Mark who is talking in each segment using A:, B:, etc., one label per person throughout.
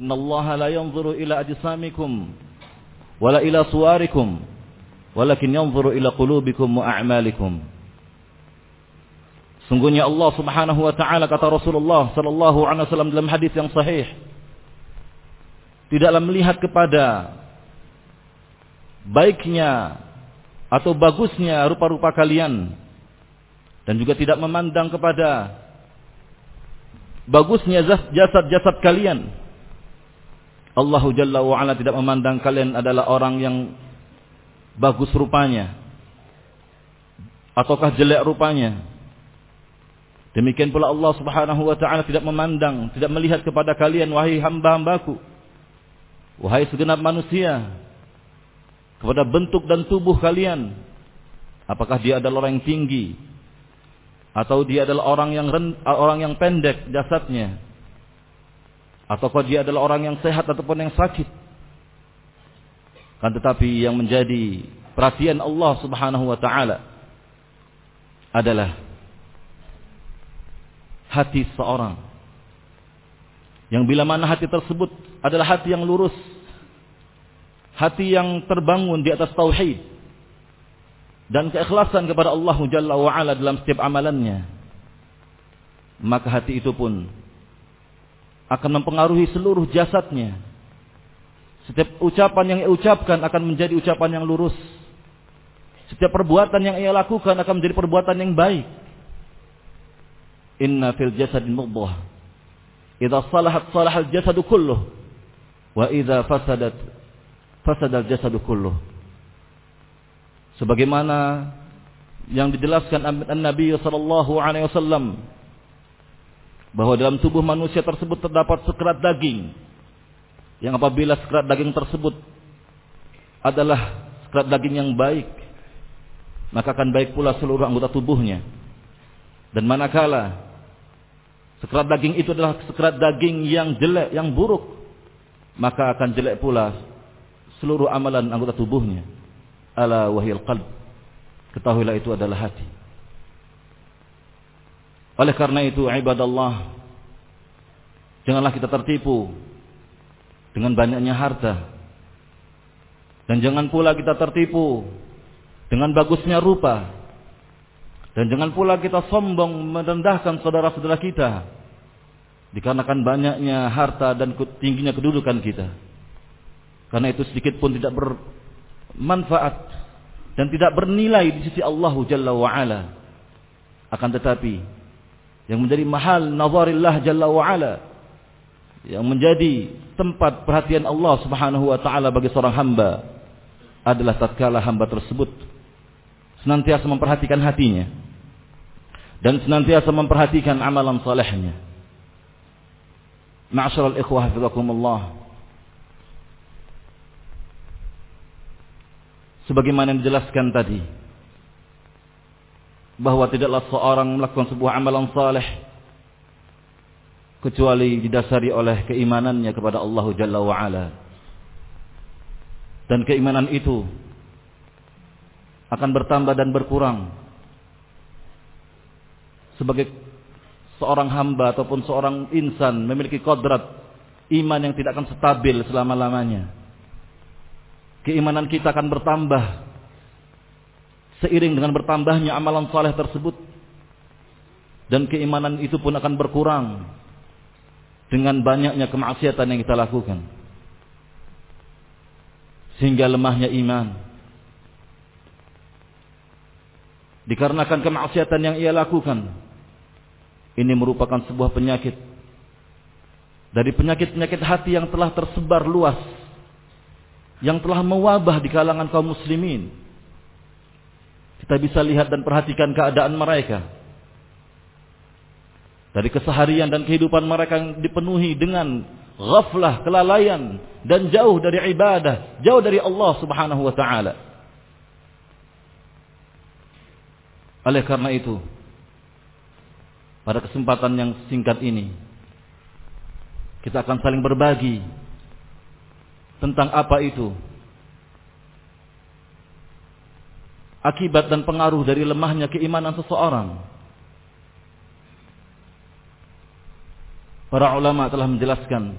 A: Inna Allah la yanzuru ila ajsamikum wala ila suwarikum walakin yanzuru ila qulubikum wa a'malikum. Sungguhnya Allah Subhanahu wa taala kata Rasulullah sallallahu alaihi wasallam dalam hadis yang sahih tidaklah melihat kepada baiknya atau bagusnya rupa-rupa kalian dan juga tidak memandang kepada bagusnya jasad-jasad kalian Allah Jalla wa'ala tidak memandang kalian adalah orang yang bagus rupanya. Ataukah jelek rupanya. Demikian pula Allah subhanahu wa ta'ala tidak memandang, tidak melihat kepada kalian, wahai hamba-hambaku. Wahai segenap manusia. Kepada bentuk dan tubuh kalian. Apakah dia adalah orang yang tinggi. Atau dia adalah orang yang orang yang pendek jasadnya ataukah dia adalah orang yang sehat ataupun yang sakit. Kan tetapi yang menjadi perhatian Allah Subhanahu wa taala adalah hati seorang. Yang bila mana hati tersebut adalah hati yang lurus. Hati yang terbangun di atas tauhid dan keikhlasan kepada Allah Jalla wa ala dalam setiap amalannya. Maka hati itu pun akan mempengaruhi seluruh jasadnya. Setiap ucapan yang ia ucapkan akan menjadi ucapan yang lurus. Setiap perbuatan yang ia lakukan akan menjadi perbuatan yang baik. Inna fil jasadin mudghah. Idza salahat salahal jasadu kulluh. Wa idza fasadat fasadal jasadu kulluh. Sebagaimana yang dijelaskan An-Nabi sallallahu alaihi wasallam bahwa dalam tubuh manusia tersebut terdapat sekerat daging yang apabila sekerat daging tersebut adalah sekerat daging yang baik maka akan baik pula seluruh anggota tubuhnya. Dan manakala sekerat daging itu adalah sekerat daging yang jelek yang buruk maka akan jelek pula seluruh amalan anggota tubuhnya. Ala wahil qalb. Ketahuilah itu adalah hati oleh karena itu ibadallah janganlah kita tertipu dengan banyaknya harta. Dan jangan pula kita tertipu dengan bagusnya rupa. Dan jangan pula kita sombong merendahkan saudara-saudara kita dikarenakan banyaknya harta dan tingginya kedudukan kita. Karena itu sedikit pun tidak bermanfaat dan tidak bernilai di sisi Allah Jalla wa ala. Akan tetapi yang menjadi mahal nazarillah jalla wa ala yang menjadi tempat perhatian Allah Subhanahu wa taala bagi seorang hamba adalah tatkala hamba tersebut senantiasa memperhatikan hatinya dan senantiasa memperhatikan amalan salehnya. Ma'asyiral ikhwah hafizakumullah. Sebagaimana yang dijelaskan tadi, bahwa tidaklah seorang melakukan sebuah amalan saleh kecuali didasari oleh keimanannya kepada Allah Jalla wa ala. Dan keimanan itu akan bertambah dan berkurang sebagai seorang hamba ataupun seorang insan memiliki kodrat iman yang tidak akan stabil selama-lamanya. Keimanan kita akan bertambah Seiring dengan bertambahnya amalan saleh tersebut dan keimanan itu pun akan berkurang dengan banyaknya kemaksiatan yang kita lakukan. Sehingga lemahnya iman. Dikarenakan kemaksiatan yang ia lakukan. Ini merupakan sebuah penyakit. Dari penyakit-penyakit hati yang telah tersebar luas. Yang telah mewabah di kalangan kaum muslimin kita bisa lihat dan perhatikan keadaan mereka. Dari keseharian dan kehidupan mereka yang dipenuhi dengan ghaflah, kelalaian dan jauh dari ibadah, jauh dari Allah Subhanahu wa taala. Oleh karena itu, pada kesempatan yang singkat ini kita akan saling berbagi tentang apa itu akibat dan pengaruh dari lemahnya keimanan seseorang. Para ulama telah menjelaskan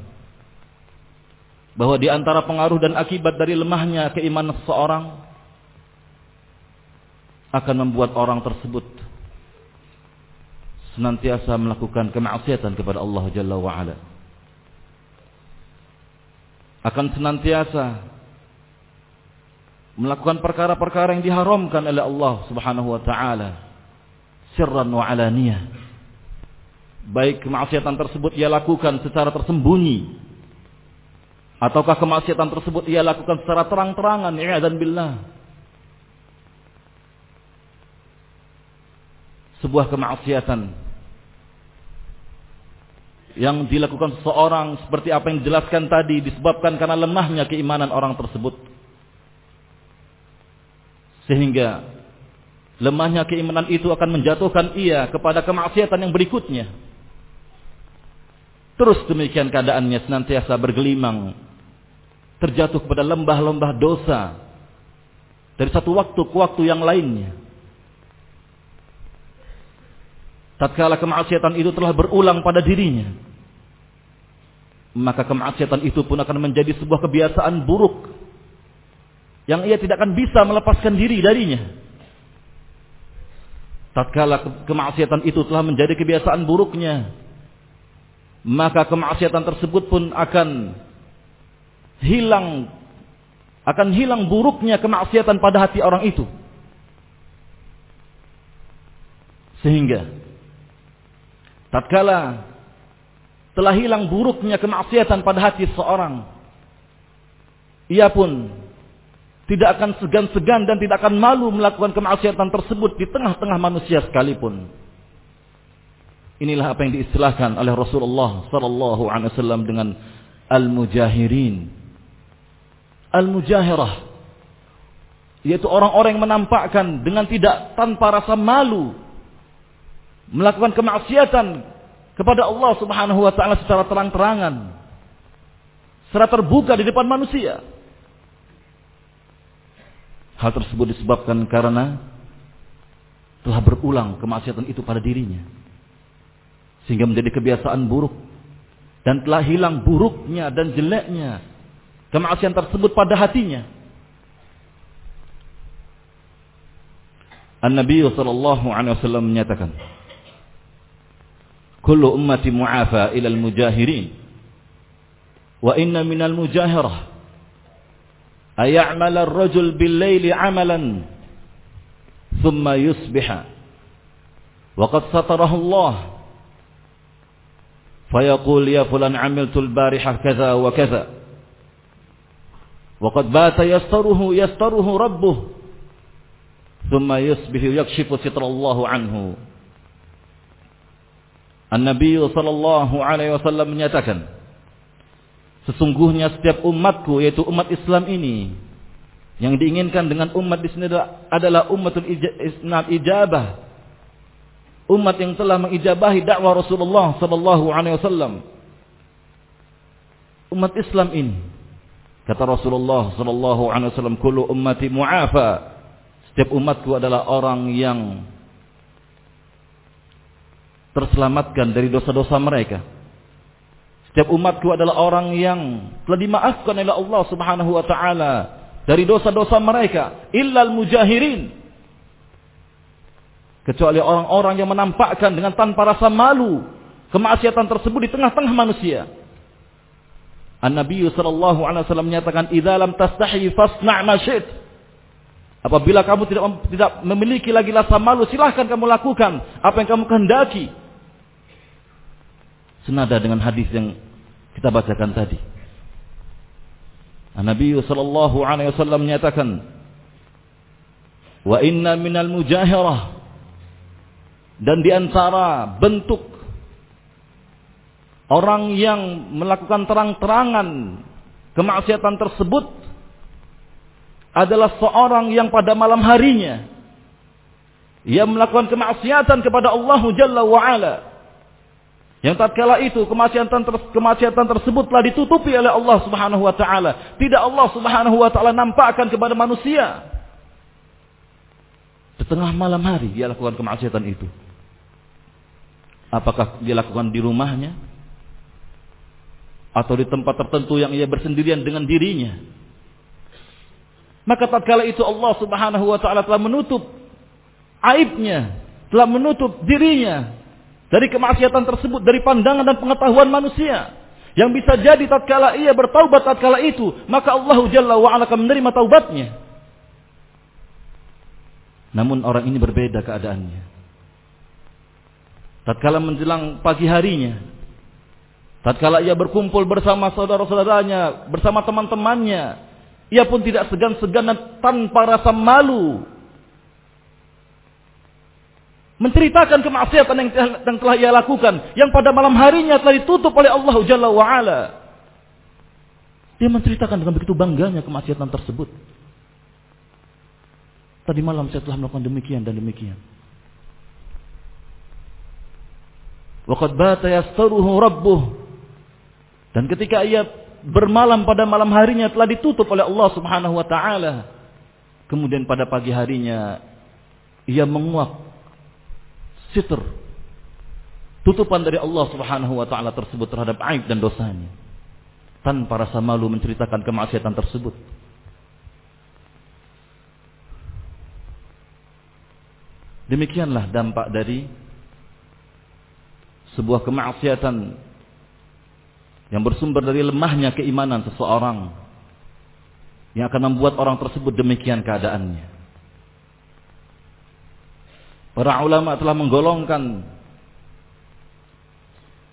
A: bahwa di antara pengaruh dan akibat dari lemahnya keimanan seseorang akan membuat orang tersebut senantiasa melakukan kemaksiatan kepada Allah Jalla. Akan senantiasa melakukan perkara-perkara yang diharamkan oleh Allah Subhanahu wa taala sirran wa alaniyah. Baik kemaksiatan tersebut ia lakukan secara tersembunyi ataukah kemaksiatan tersebut ia lakukan secara terang-terangan dan billah. Sebuah kemaksiatan yang dilakukan seseorang seperti apa yang dijelaskan tadi disebabkan karena lemahnya keimanan orang tersebut. Sehingga lemahnya keimanan itu akan menjatuhkan ia kepada kemaksiatan yang berikutnya. Terus demikian keadaannya senantiasa bergelimang. Terjatuh kepada lembah-lembah dosa. Dari satu waktu ke waktu yang lainnya. tatkala kemaksiatan itu telah berulang pada dirinya maka kemaksiatan itu pun akan menjadi sebuah kebiasaan buruk yang ia tidak akan bisa melepaskan diri darinya. Tatkala kemaksiatan itu telah menjadi kebiasaan buruknya maka kemaksiatan tersebut pun akan hilang akan hilang buruknya kemaksiatan pada hati orang itu. Sehingga tatkala telah hilang buruknya kemaksiatan pada hati seorang ia pun tidak akan segan-segan dan tidak akan malu melakukan kemaksiatan tersebut di tengah-tengah manusia sekalipun. Inilah apa yang diistilahkan oleh Rasulullah sallallahu alaihi wasallam dengan al-mujahirin. Al-mujahirah yaitu orang-orang yang menampakkan dengan tidak tanpa rasa malu melakukan kemaksiatan kepada Allah Subhanahu wa taala secara terang-terangan. Secara terbuka di depan manusia. Hal tersebut disebabkan karena telah berulang kemaksiatan itu pada dirinya. Sehingga menjadi kebiasaan buruk. Dan telah hilang buruknya dan jeleknya. Kemaksiatan tersebut pada hatinya. An-Nabi sallallahu alaihi wasallam menyatakan, "Kullu ummati mu'afa ila al-mujahirin, wa inna minal mujahirah يعمل الرجل بالليل عملا ثم يصبح. وقد ستره الله. فيقول يا فلان عملت البارحة كذا وكذا. وقد بات يستره يستره ربه. ثم يصبح يكشف ستر الله عنه. An-Nabi sallallahu alaihi wasallam menyatakan sesungguhnya setiap umatku yaitu umat Islam ini yang diinginkan dengan umat di sini adalah umatul ijabah. Umat yang telah mengijabahi dakwah Rasulullah sallallahu alaihi wasallam. Umat Islam ini kata Rasulullah sallallahu alaihi wasallam kullu ummati mu'afa. Setiap umatku adalah orang yang terselamatkan dari dosa-dosa mereka. Setiap umatku adalah orang yang telah dimaafkan oleh Allah Subhanahu wa taala dari dosa-dosa mereka, illal mujahirin. Kecuali orang-orang yang menampakkan dengan tanpa rasa malu kemaksiatan tersebut di tengah-tengah manusia. An-Nabi sallallahu alaihi wasallam menyatakan, "Idza lam tastahi fasna' ma Apabila kamu tidak tidak memiliki lagi rasa malu, silahkan kamu lakukan apa yang kamu kehendaki senada dengan hadis yang kita bacakan tadi. Nabi sallallahu alaihi wasallam menyatakan, "Wa inna minal mujahirah" dan di antara bentuk orang yang melakukan terang-terangan kemaksiatan tersebut adalah seorang yang pada malam harinya ia melakukan kemaksiatan kepada Allah Jalla wa ala yang tatkala itu kemaksiatan ter kemaksiatan tersebut telah ditutupi oleh Allah Subhanahu wa taala. Tidak Allah Subhanahu wa taala nampakkan kepada manusia. Di tengah malam hari dia lakukan kemaksiatan itu. Apakah dia lakukan di rumahnya? atau di tempat tertentu yang ia bersendirian dengan dirinya. Maka tatkala itu Allah Subhanahu wa taala telah menutup aibnya, telah menutup dirinya dari kemaksiatan tersebut dari pandangan dan pengetahuan manusia. Yang bisa jadi tatkala ia bertaubat tatkala itu, maka Allah Jalla wa akan menerima taubatnya. Namun orang ini berbeda keadaannya. Tatkala menjelang pagi harinya, tatkala ia berkumpul bersama saudara-saudaranya, bersama teman-temannya, ia pun tidak segan-segan tanpa rasa malu menceritakan kemaksiatan yang, yang telah ia lakukan yang pada malam harinya telah ditutup oleh Allah Jalla wa ala. Dia menceritakan dengan begitu bangganya kemaksiatan tersebut. Tadi malam saya telah melakukan demikian dan demikian. Waqad bata yastaruhu rabbuh. Dan ketika ia bermalam pada malam harinya telah ditutup oleh Allah Subhanahu wa taala. Kemudian pada pagi harinya ia menguap sitr. Tutupan dari Allah Subhanahu wa taala tersebut terhadap aib dan dosanya. Tanpa rasa malu menceritakan kemaksiatan tersebut. Demikianlah dampak dari sebuah kemaksiatan yang bersumber dari lemahnya keimanan seseorang yang akan membuat orang tersebut demikian keadaannya Para ulama telah menggolongkan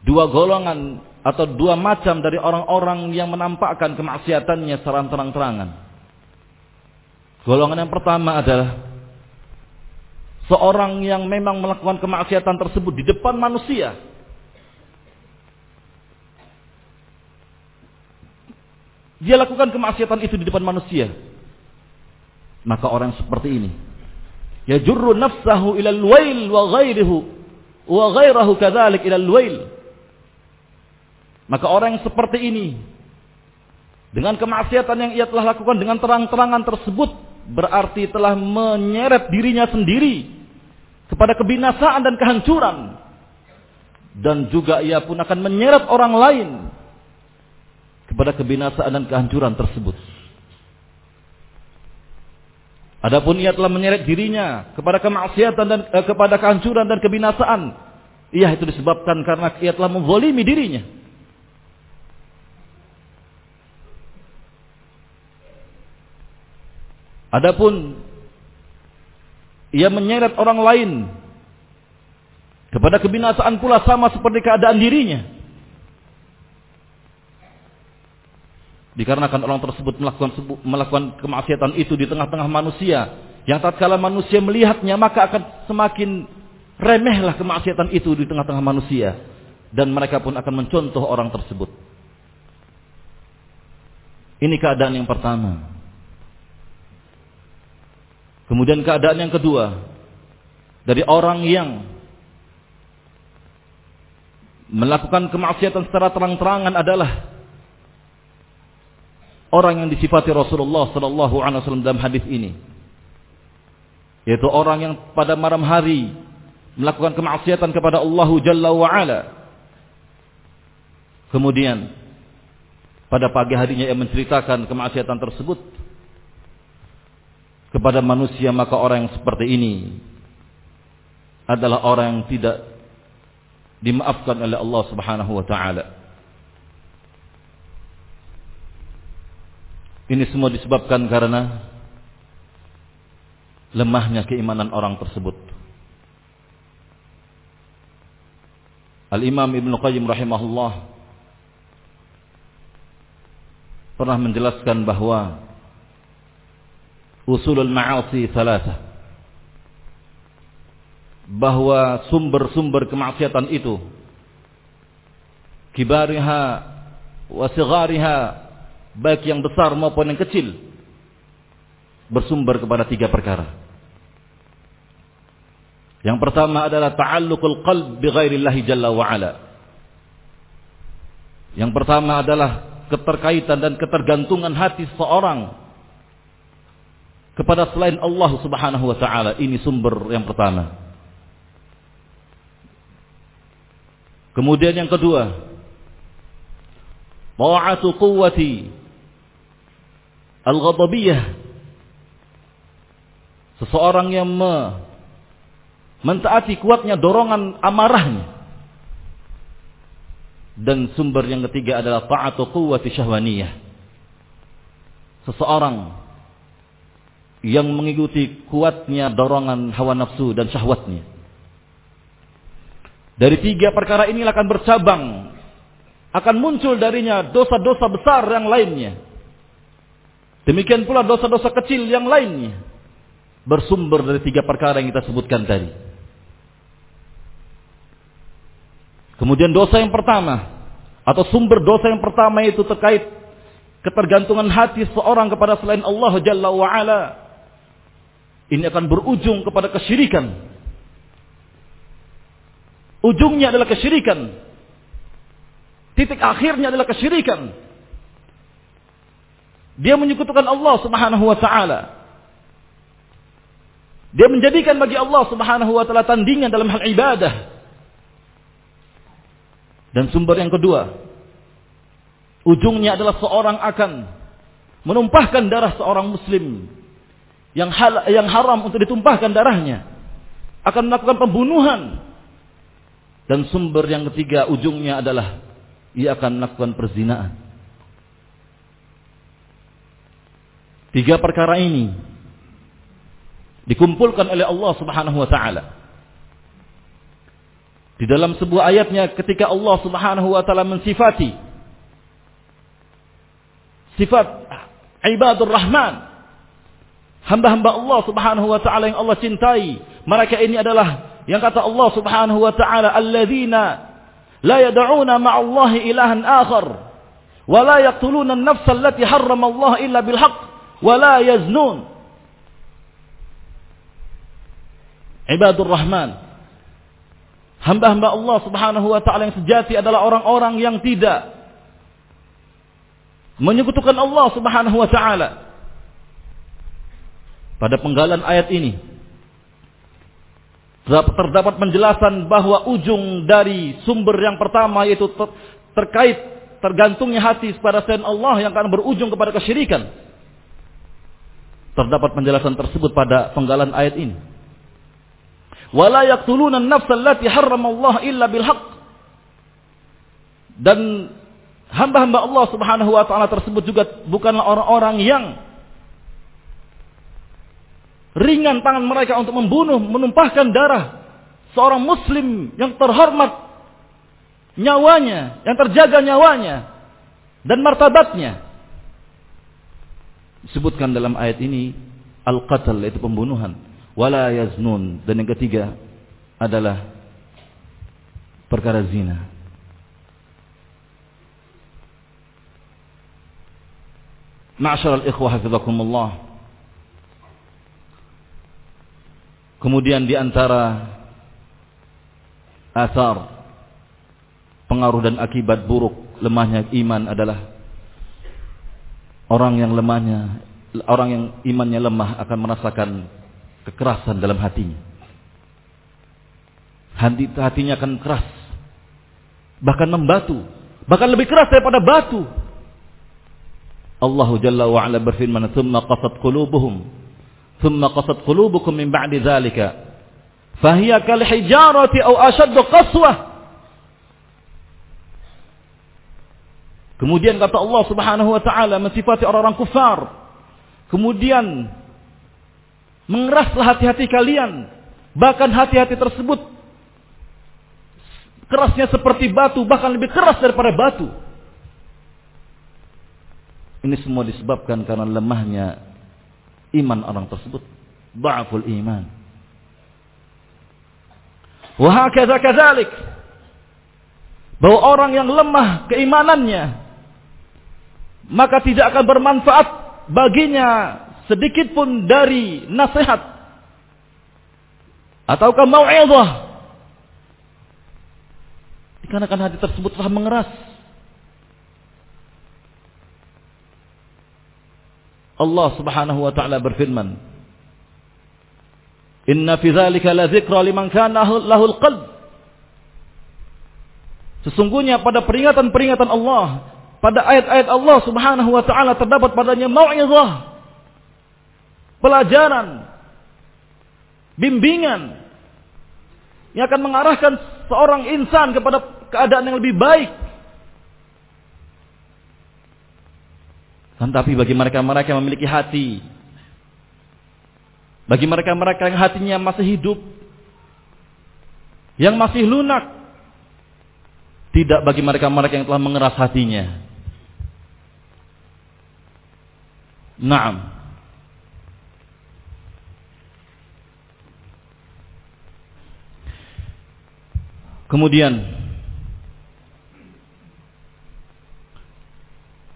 A: dua golongan atau dua macam dari orang-orang yang menampakkan kemaksiatannya secara terang-terangan. Golongan yang pertama adalah seorang yang memang melakukan kemaksiatan tersebut di depan manusia. Dia lakukan kemaksiatan itu di depan manusia. Maka orang seperti ini yajurru nafsahu ila al-wail wa ghairihi wa ghairahu kadzalik ila al-wail maka orang yang seperti ini dengan kemaksiatan yang ia telah lakukan dengan terang-terangan tersebut berarti telah menyeret dirinya sendiri kepada kebinasaan dan kehancuran dan juga ia pun akan menyeret orang lain kepada kebinasaan dan kehancuran tersebut. Adapun ia telah menyeret dirinya kepada kemaksiatan dan eh, kepada kehancuran dan kebinasaan. Ia itu disebabkan karena ia telah memvolimi dirinya. Adapun ia menyeret orang lain kepada kebinasaan pula sama seperti keadaan dirinya. Dikarenakan orang tersebut melakukan melakukan kemaksiatan itu di tengah-tengah manusia, yang tatkala manusia melihatnya maka akan semakin remehlah kemaksiatan itu di tengah-tengah manusia dan mereka pun akan mencontoh orang tersebut. Ini keadaan yang pertama. Kemudian keadaan yang kedua dari orang yang melakukan kemaksiatan secara terang-terangan adalah orang yang disifati Rasulullah sallallahu alaihi wasallam dalam hadis ini. Yaitu orang yang pada malam hari melakukan kemaksiatan kepada Allah Jalla wa ala. Kemudian pada pagi harinya ia menceritakan kemaksiatan tersebut kepada manusia maka orang yang seperti ini adalah orang yang tidak dimaafkan oleh Allah Subhanahu wa taala. Ini semua disebabkan karena lemahnya keimanan orang tersebut. Al-Imam Ibn Qayyim rahimahullah pernah menjelaskan bahwa usulul ma'asi thalatha bahwa sumber-sumber kemaksiatan itu kibariha wa sigariha baik yang besar maupun yang kecil bersumber kepada tiga perkara. Yang pertama adalah ta'alluqul qalb bi ghairillahi jalla wa ala. Yang pertama adalah keterkaitan dan ketergantungan hati seorang kepada selain Allah Subhanahu wa taala. Ini sumber yang pertama. Kemudian yang kedua, ta'atu quwwati al-ghadabiyah. Seseorang yang me mentaati kuatnya dorongan amarahnya. Dan sumber yang ketiga adalah ta'atu quwwati syahwaniyah. Seseorang yang mengikuti kuatnya dorongan hawa nafsu dan syahwatnya. Dari tiga perkara ini akan bercabang. Akan muncul darinya dosa-dosa besar yang lainnya demikian pula dosa-dosa kecil yang lainnya bersumber dari tiga perkara yang kita sebutkan tadi Kemudian dosa yang pertama atau sumber dosa yang pertama itu terkait ketergantungan hati seorang kepada selain Allah Jalla wa ala. Ini akan berujung kepada kesyirikan. Ujungnya adalah kesyirikan. Titik akhirnya adalah kesyirikan. Dia menyekutukan Allah Subhanahu wa taala. Dia menjadikan bagi Allah Subhanahu wa taala tandingan dalam hal ibadah. Dan sumber yang kedua, ujungnya adalah seorang akan menumpahkan darah seorang muslim yang hal, yang haram untuk ditumpahkan darahnya, akan melakukan pembunuhan. Dan sumber yang ketiga ujungnya adalah ia akan melakukan perzinaan. Tiga perkara ini dikumpulkan oleh Allah Subhanahu wa taala. Di dalam sebuah ayatnya ketika Allah Subhanahu wa taala mensifati sifat ibadur rahman hamba-hamba Allah Subhanahu wa taala yang Allah cintai mereka ini adalah yang kata Allah Subhanahu wa taala alladzina la yad'una ma'allahi ilahan akhar wa la yaqtuluna an-nafsa allati harrama Allah illa bil haqq wa la yaznun ibadur rahman Hamba-hamba Allah subhanahu wa ta'ala yang sejati adalah orang-orang yang tidak menyekutukan Allah subhanahu wa ta'ala. Pada penggalan ayat ini, terdapat penjelasan bahwa ujung dari sumber yang pertama yaitu ter terkait tergantungnya hati kepada selain Allah yang akan berujung kepada kesyirikan. Terdapat penjelasan tersebut pada penggalan ayat ini wala yaqtuluna an-nafsa allati illa dan hamba-hamba Allah Subhanahu wa taala tersebut juga bukanlah orang-orang yang ringan tangan mereka untuk membunuh, menumpahkan darah seorang muslim yang terhormat nyawanya, yang terjaga nyawanya dan martabatnya. Disebutkan dalam ayat ini al-qatl yaitu pembunuhan wala yaznun dan yang ketiga adalah perkara zina. Ma'syaral ikhwah hafizakumullah. Kemudian di antara asar pengaruh dan akibat buruk lemahnya iman adalah orang yang lemahnya orang yang imannya lemah akan merasakan kekerasan dalam hatinya. Hati, hatinya akan keras. Bahkan membatu. Bahkan lebih keras daripada batu. Allah Jalla wa'ala berfirman, "Tsumma qasat qulubuhum, tsumma qasat qulubukum min ba'di dzalika, fahiya kal hijarati aw ashaddu qaswah." Kemudian kata Allah Subhanahu wa taala mensifati orang-orang kufar. Kemudian Mengeraslah hati-hati kalian. Bahkan hati-hati tersebut kerasnya seperti batu, bahkan lebih keras daripada batu. Ini semua disebabkan karena lemahnya iman orang tersebut. Ba'aful iman. Wahakadha kadzalik. Bahwa orang yang lemah keimanannya maka tidak akan bermanfaat baginya sedikit pun dari nasihat. Ataukah mau'izah? Dikarenakan hati tersebut telah mengeras. Allah Subhanahu wa taala berfirman Inna fi dzalika la dzikra liman kana lahul qalb. Sesungguhnya pada peringatan-peringatan Allah pada ayat-ayat Allah Subhanahu wa taala terdapat padanya mau'izah. Pelajaran, bimbingan yang akan mengarahkan seorang insan kepada keadaan yang lebih baik. Dan tapi bagi mereka-mereka yang memiliki hati, bagi mereka-mereka yang hatinya masih hidup, yang masih lunak, tidak bagi mereka-mereka yang telah mengeras hatinya. Naam. Kemudian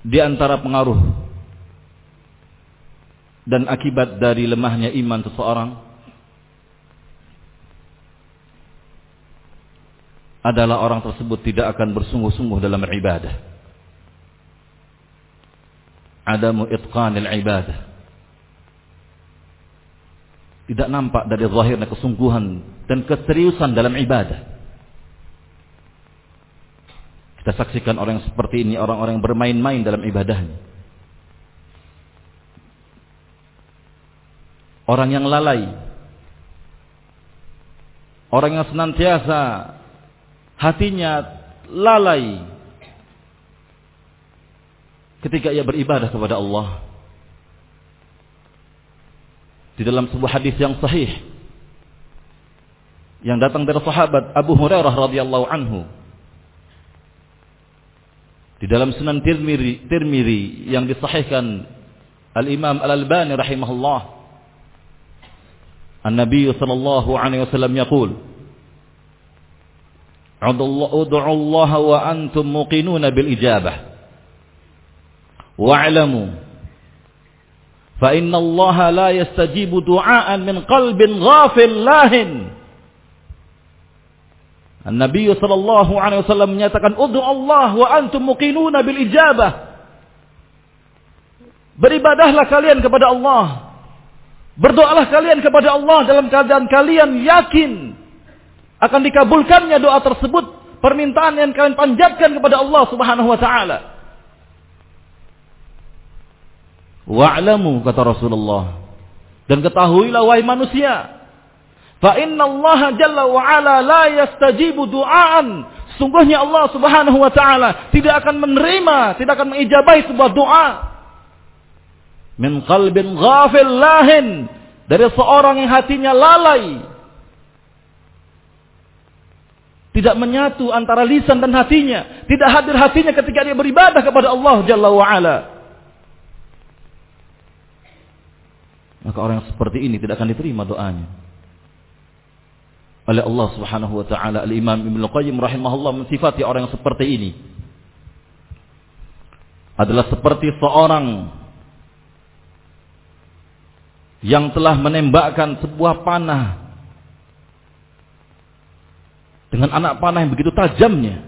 A: di antara pengaruh dan akibat dari lemahnya iman seseorang adalah orang tersebut tidak akan bersungguh-sungguh dalam ibadah. Adamu itqanil ibadah. Tidak nampak dari zahirnya kesungguhan dan keseriusan dalam ibadah. Kita saksikan orang seperti ini, orang-orang yang bermain-main dalam ibadahnya. Orang yang lalai. Orang yang senantiasa hatinya lalai ketika ia beribadah kepada Allah. Di dalam sebuah hadis yang sahih yang datang dari sahabat Abu Hurairah radhiyallahu anhu di dalam Sunan Tirmidzi, Tirmidzi yang disahihkan Al-Imam Al-Albani rahimahullah. An-Nabi sallallahu alaihi wasallam yaqul Ud'u Allah wa antum muqinuna bil ijabah. Wa'lamu fa inna Allah la yastajibu du'aan min qalbin ghafil lahin. Nabi sallallahu alaihi wasallam menyatakan udhu Allah wa antum muqinuna bil ijabah. Beribadahlah kalian kepada Allah. Berdoalah kalian kepada Allah dalam keadaan kalian yakin akan dikabulkannya doa tersebut, permintaan yang kalian panjatkan kepada Allah Subhanahu wa taala. Wa'lamu kata Rasulullah dan ketahuilah wahai manusia Fa inna Allah jalla wa ala la yastajibu du'aan. Sungguhnya Allah Subhanahu wa taala tidak akan menerima, tidak akan mengijabahi sebuah doa min qalbin ghafil lahin dari seorang yang hatinya lalai. Tidak menyatu antara lisan dan hatinya, tidak hadir hatinya ketika dia beribadah kepada Allah Jalla wa ala. Maka orang yang seperti ini tidak akan diterima doanya oleh Allah Subhanahu wa taala. Al-Imam Ibnu Qayyim rahimahullah mensifati orang yang seperti ini adalah seperti seorang yang telah menembakkan sebuah panah dengan anak panah yang begitu tajamnya.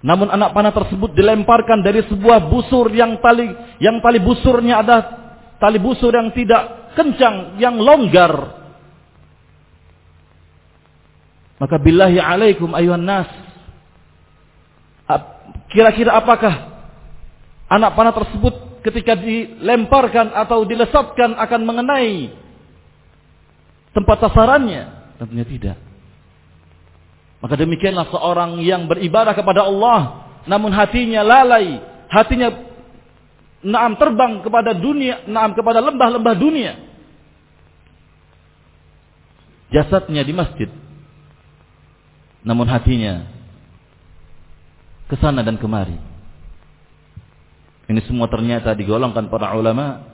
A: Namun anak panah tersebut dilemparkan dari sebuah busur yang tali yang tali busurnya ada tali busur yang tidak kencang, yang longgar maka billahi alaikum ayuhan nas. Kira-kira apakah anak panah tersebut ketika dilemparkan atau dilesatkan akan mengenai tempat sasarannya? Tentunya tidak. Maka demikianlah seorang yang beribadah kepada Allah namun hatinya lalai, hatinya naam terbang kepada dunia, naam kepada lembah-lembah dunia. Jasadnya di masjid, namun hatinya ke sana dan kemari. Ini semua ternyata digolongkan para ulama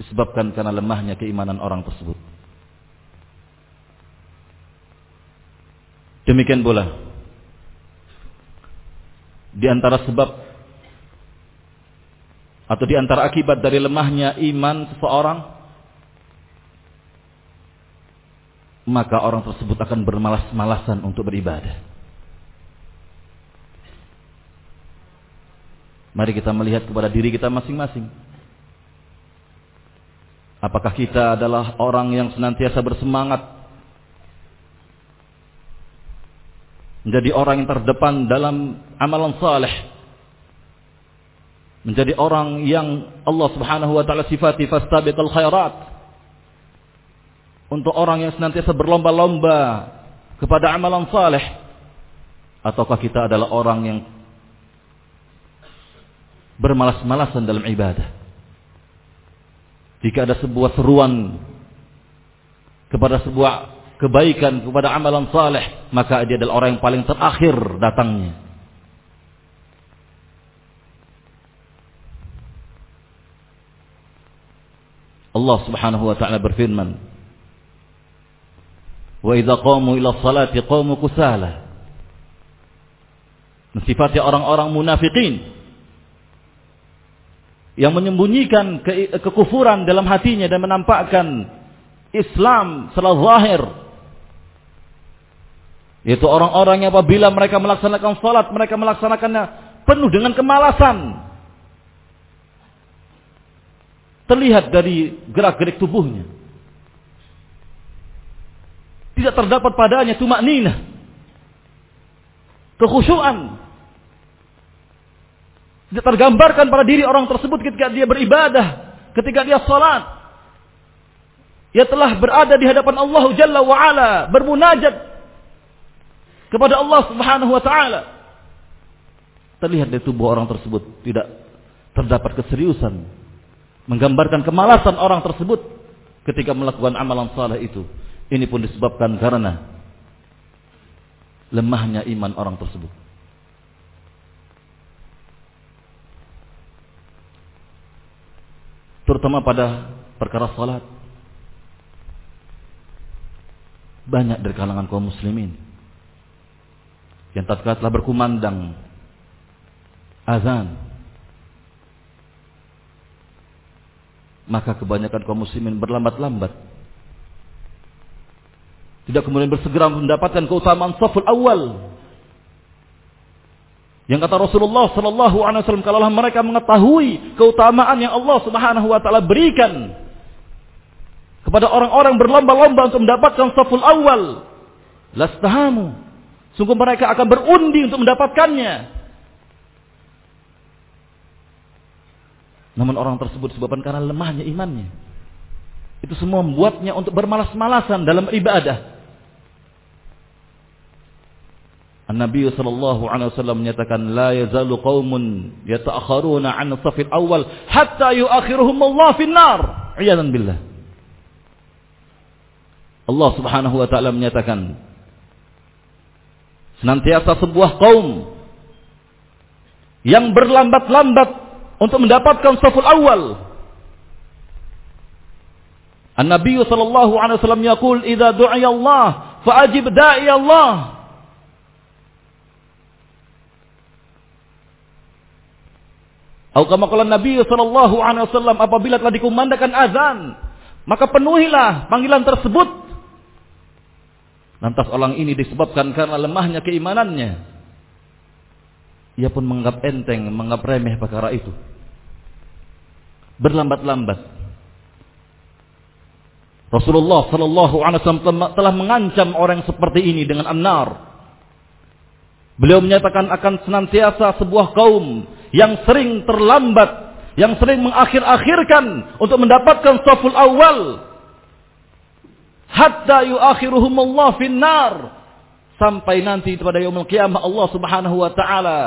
A: disebabkan karena lemahnya keimanan orang tersebut. Demikian pula di antara sebab atau di antara akibat dari lemahnya iman seseorang maka orang tersebut akan bermalas-malasan untuk beribadah. Mari kita melihat kepada diri kita masing-masing. Apakah kita adalah orang yang senantiasa bersemangat menjadi orang yang terdepan dalam amalan saleh menjadi orang yang Allah Subhanahu wa taala sifati fastabiqul khairat. Untuk orang yang senantiasa berlomba-lomba kepada amalan saleh. Ataukah kita adalah orang yang bermalas-malasan dalam ibadah? Jika ada sebuah seruan kepada sebuah kebaikan kepada amalan saleh maka dia adalah orang yang paling terakhir datangnya Allah Subhanahu wa taala berfirman Wa idza qamu ila salati qamu kusala Sifat orang-orang munafikin yang menyembunyikan ke kekufuran dalam hatinya dan menampakkan Islam secara zahir yaitu orang-orang yang apabila mereka melaksanakan salat, mereka melaksanakannya penuh dengan kemalasan. Terlihat dari gerak-gerik tubuhnya. Tidak terdapat padanya tumak nina. Kekhusyuan. Tidak tergambarkan pada diri orang tersebut ketika dia beribadah. Ketika dia salat. Ia telah berada di hadapan Allah Jalla wa'ala. Bermunajat kepada Allah Subhanahu wa taala. Terlihat dari tubuh orang tersebut tidak terdapat keseriusan menggambarkan kemalasan orang tersebut ketika melakukan amalan saleh itu. Ini pun disebabkan karena lemahnya iman orang tersebut. Terutama pada perkara salat. Banyak dari kalangan kaum muslimin yang tatkala telah berkumandang azan maka kebanyakan kaum muslimin berlambat-lambat. Tidak kemudian bersegera mendapatkan keutamaan saful awal. Yang kata Rasulullah sallallahu alaihi wasallam kalau mereka mengetahui keutamaan yang Allah Subhanahu wa taala berikan kepada orang-orang berlomba-lomba untuk mendapatkan saful awal lastahamu. Sungguh mereka akan berundi untuk mendapatkannya. Namun orang tersebut sebabkan karena lemahnya imannya. Itu semua membuatnya untuk bermalas-malasan dalam ibadah. An-Nabi sallallahu alaihi wasallam menyatakan la yazalu qaumun yata'akharuna 'an safil awal hatta yu'akhiruhum Allah fin nar. Iyadan billah. Allah Subhanahu wa taala menyatakan senantiasa sebuah kaum yang berlambat-lambat untuk mendapatkan saful awal. An-Nabi sallallahu alaihi wasallam yaqul idza du'iya Allah fa'ajib da'i Allah. Atau kama qala Nabi sallallahu alaihi wasallam apabila telah dikumandangkan azan, maka penuhilah panggilan tersebut Lantas orang ini disebabkan karena lemahnya keimanannya. Ia pun menganggap enteng, menganggap remeh perkara itu. Berlambat-lambat. Rasulullah Shallallahu Alaihi Wasallam telah mengancam orang seperti ini dengan anar. Beliau menyatakan akan senantiasa sebuah kaum yang sering terlambat, yang sering mengakhir-akhirkan untuk mendapatkan saful awal, hatta yuakhiruhum Allah finnar sampai nanti pada yaumul qiyamah Allah Subhanahu wa taala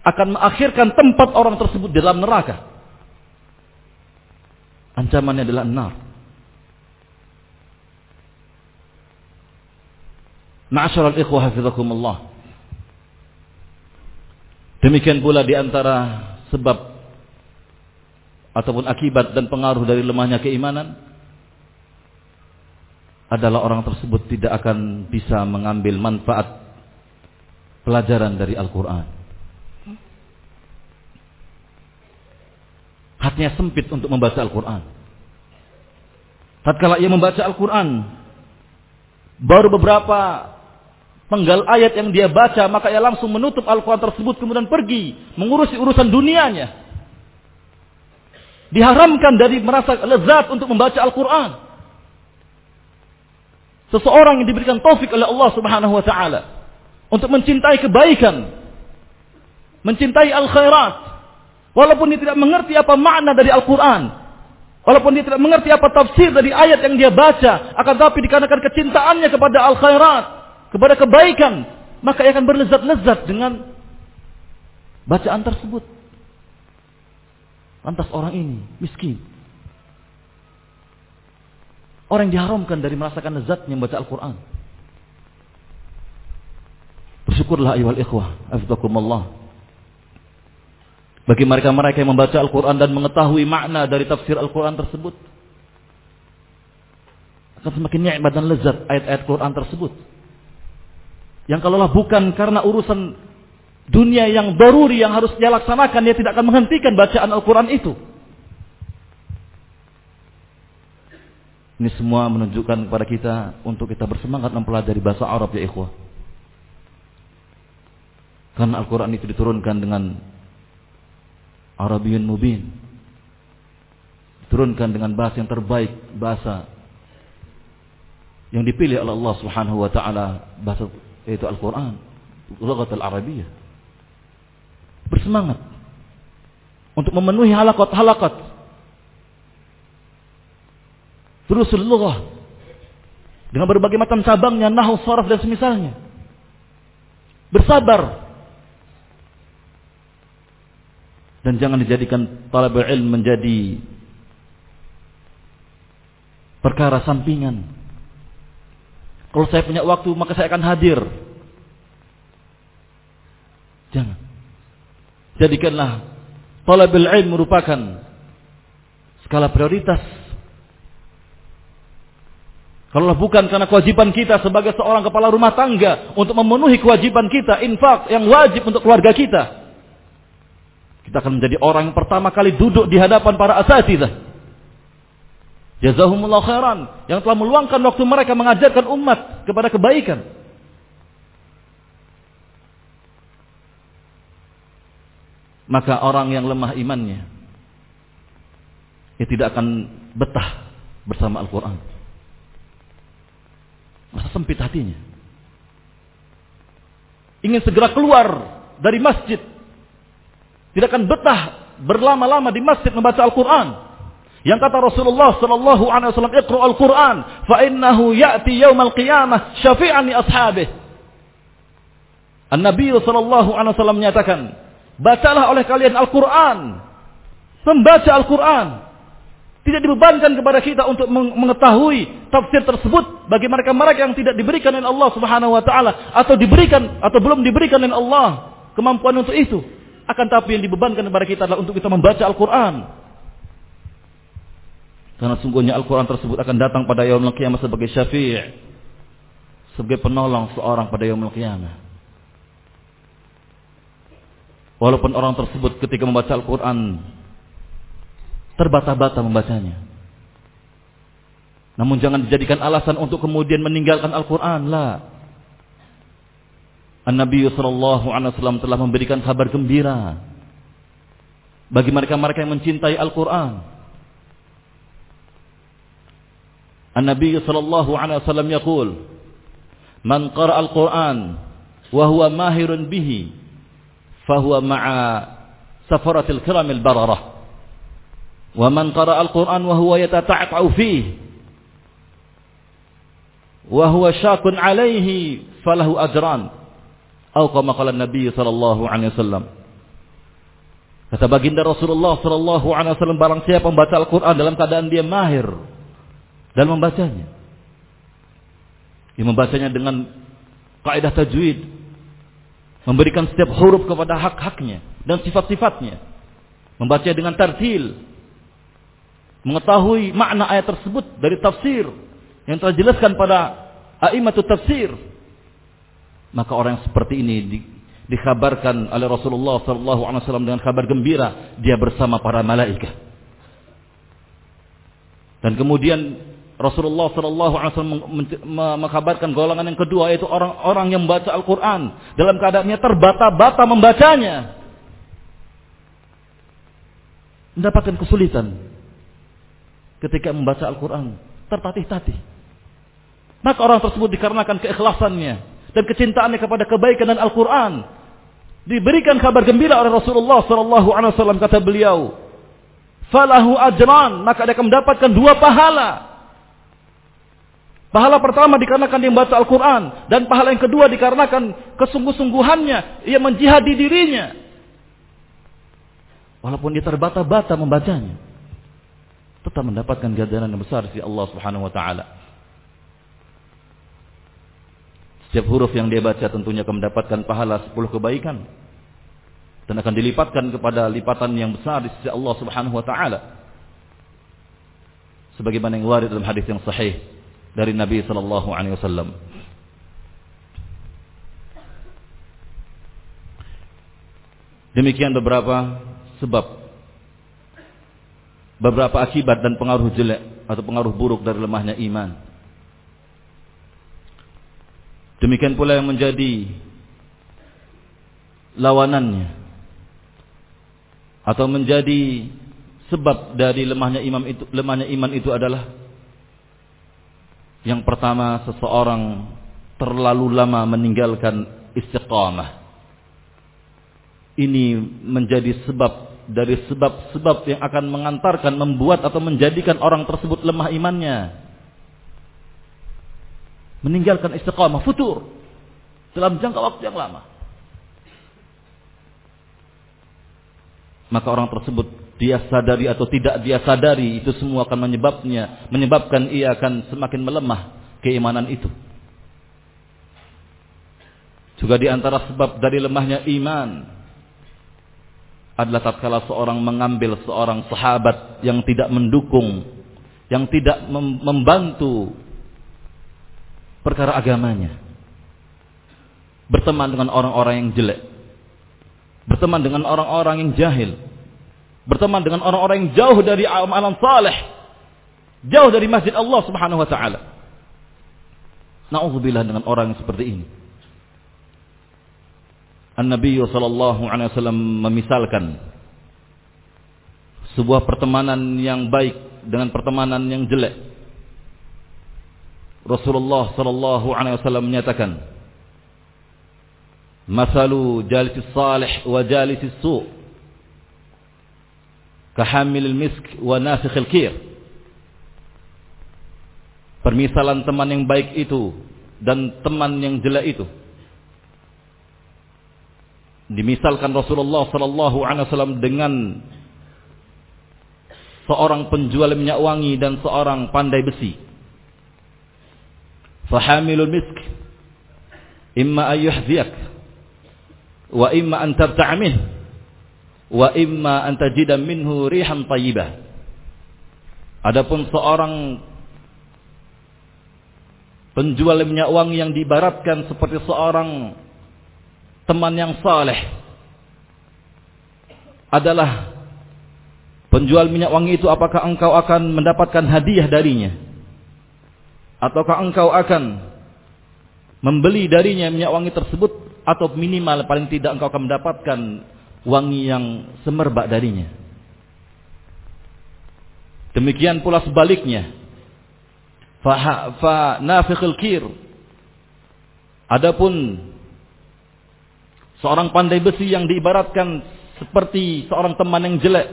A: akan mengakhirkan tempat orang tersebut dalam neraka. Ancamannya adalah nar. Ma'asyiral ikhwah hafizakumullah. Demikian pula di antara sebab ataupun akibat dan pengaruh dari lemahnya keimanan adalah orang tersebut tidak akan bisa mengambil manfaat pelajaran dari Al-Quran. Hatinya sempit untuk membaca Al-Quran. Tatkala ia membaca Al-Quran, baru beberapa penggal ayat yang dia baca, maka ia langsung menutup Al-Quran tersebut, kemudian pergi mengurusi urusan dunianya. Diharamkan dari merasa lezat untuk membaca Al-Quran. Seseorang yang diberikan taufik oleh Allah Subhanahu wa taala untuk mencintai kebaikan, mencintai al-khairat, walaupun dia tidak mengerti apa makna dari Al-Quran, walaupun dia tidak mengerti apa tafsir dari ayat yang dia baca, akan tapi dikarenakan kecintaannya kepada al-khairat, kepada kebaikan, maka ia akan berlezat-lezat dengan bacaan tersebut. Lantas orang ini miskin. Orang yang diharamkan dari merasakan lezatnya membaca Al-Quran. Bersyukurlah ayuhal ikhwah. Afidakumullah. Bagi mereka-mereka yang membaca Al-Quran dan mengetahui makna dari tafsir Al-Quran tersebut. Akan semakin nikmat dan lezat ayat-ayat Quran tersebut. Yang kalaulah bukan karena urusan dunia yang daruri yang harus dia laksanakan, dia tidak akan menghentikan bacaan Al-Quran itu. Ini semua menunjukkan kepada kita untuk kita bersemangat mempelajari bahasa Arab ya ikhwah. Karena Al-Quran itu diturunkan dengan Arabiyun Mubin. Diturunkan dengan bahasa yang terbaik, bahasa yang dipilih oleh Allah Subhanahu wa taala, bahasa yaitu Al-Quran, Lughat Al-Arabiyah. Bersemangat untuk memenuhi halakat-halakat Durusul lughah. Dengan berbagai macam cabangnya, nahu, saraf dan semisalnya. Bersabar. Dan jangan dijadikan talab ilm menjadi perkara sampingan. Kalau saya punya waktu, maka saya akan hadir. Jangan. Jadikanlah talab ilm merupakan skala prioritas kalau bukan karena kewajiban kita sebagai seorang kepala rumah tangga untuk memenuhi kewajiban kita, infak yang wajib untuk keluarga kita. Kita akan menjadi orang yang pertama kali duduk di hadapan para asatidah. Jazahumullah khairan. Yang telah meluangkan waktu mereka mengajarkan umat kepada kebaikan. Maka orang yang lemah imannya. Dia tidak akan betah bersama Al-Quran. Masa sempit hatinya. Ingin segera keluar dari masjid. Tidak akan betah berlama-lama di masjid membaca Al-Quran. Yang kata Rasulullah sallallahu alaihi wasallam, "Iqra al-Qur'an fa innahu ya'ti yaumal qiyamah syafi'an li ashabih." An-Nabi sallallahu alaihi wasallam menyatakan, "Bacalah oleh kalian Al-Qur'an." Membaca Al-Qur'an tidak dibebankan kepada kita untuk mengetahui tafsir tersebut bagi mereka-mereka yang tidak diberikan oleh Allah Subhanahu wa taala atau diberikan atau belum diberikan oleh Allah kemampuan untuk itu. Akan tapi yang dibebankan kepada kita adalah untuk kita membaca Al-Qur'an. Karena sungguhnya Al-Qur'an tersebut akan datang pada yaumul qiyamah sebagai syafi' sebagai penolong seorang pada yaumul qiyamah. Walaupun orang tersebut ketika membaca Al-Qur'an terbata-bata membacanya. Namun jangan dijadikan alasan untuk kemudian meninggalkan Al-Quran. Lah. An-Nabi sallallahu alaihi wasallam telah memberikan kabar gembira bagi mereka-mereka yang mencintai Al-Quran. An-Nabi sallallahu alaihi wasallam yaqul, "Man qara Al-Quran wa huwa mahirun bihi, fahuwa ma'a safaratil kiramil bararah." Wa man al-Qur'an wa huwa yatata'atu fihi wa huwa syakun alaihi falahu ajran. Atau kama Nabi sallallahu alaihi wasallam. Kata baginda Rasulullah sallallahu alaihi wasallam barang siapa membaca Al-Qur'an dalam keadaan dia mahir dalam membacanya. Dia membacanya dengan kaidah tajwid, memberikan setiap huruf kepada hak-haknya dan sifat-sifatnya. Membaca dengan tartil, mengetahui makna ayat tersebut dari tafsir yang telah jelaskan pada a'immatut tafsir maka orang yang seperti ini di, dikabarkan oleh Rasulullah wasallam dengan kabar gembira dia bersama para malaikat. Dan kemudian Rasulullah wasallam mengkabarkan golongan yang kedua yaitu orang-orang yang membaca Al-Qur'an. Dalam keadaannya terbata-bata membacanya. Mendapatkan kesulitan ketika membaca Al-Quran tertatih-tatih. Maka orang tersebut dikarenakan keikhlasannya dan kecintaannya kepada kebaikan dan Al-Quran. Diberikan kabar gembira oleh Rasulullah sallallahu alaihi wasallam kata beliau, "Falahu ajran," maka dia akan mendapatkan dua pahala. Pahala pertama dikarenakan dia membaca Al-Quran. Dan pahala yang kedua dikarenakan kesungguh-sungguhannya. Ia menjihadi dirinya. Walaupun dia terbata-bata membacanya. Tetap mendapatkan ganjaran yang besar di Allah subhanahu wa ta'ala. Setiap huruf yang dia baca tentunya akan mendapatkan pahala 10 kebaikan. Dan akan dilipatkan kepada lipatan yang besar di sisi Allah subhanahu wa ta'ala. Sebagaimana yang warid dalam hadis yang sahih dari Nabi sallallahu alaihi wasallam. Demikian beberapa sebab beberapa akibat dan pengaruh jelek atau pengaruh buruk dari lemahnya iman. Demikian pula yang menjadi lawanannya atau menjadi sebab dari lemahnya iman itu lemahnya iman itu adalah yang pertama, seseorang terlalu lama meninggalkan istiqamah. Ini menjadi sebab dari sebab-sebab yang akan mengantarkan, membuat atau menjadikan orang tersebut lemah imannya. Meninggalkan istiqamah, futur. Dalam jangka waktu yang lama. Maka orang tersebut dia sadari atau tidak dia sadari itu semua akan menyebabnya menyebabkan ia akan semakin melemah keimanan itu. Juga di antara sebab dari lemahnya iman adalah tatkala seorang mengambil seorang sahabat yang tidak mendukung, yang tidak membantu perkara agamanya. Berteman dengan orang-orang yang jelek. Berteman dengan orang-orang yang jahil berteman dengan orang-orang yang jauh dari amalan saleh, jauh dari masjid Allah Subhanahu wa taala. Nauzubillah dengan orang yang seperti ini. An-Nabi sallallahu alaihi wasallam memisalkan sebuah pertemanan yang baik dengan pertemanan yang jelek. Rasulullah sallallahu alaihi wasallam menyatakan, "Masalu jalisis salih wa jalisis su' kahamil misk wa nafikhil kir. Permisalan teman yang baik itu dan teman yang jelek itu. Dimisalkan Rasulullah sallallahu alaihi wasallam dengan seorang penjual minyak wangi dan seorang pandai besi. Fahamilul misk imma ayyuhziyak wa imma an tabta'amih wa imma an tajida minhu rihan tayyibah. Adapun seorang penjual minyak wangi yang dibaratkan seperti seorang teman yang saleh adalah penjual minyak wangi itu apakah engkau akan mendapatkan hadiah darinya ataukah engkau akan membeli darinya minyak wangi tersebut atau minimal paling tidak engkau akan mendapatkan wangi yang semerbak darinya. Demikian pula sebaliknya. Fa, fa nafikhul kir. Adapun seorang pandai besi yang diibaratkan seperti seorang teman yang jelek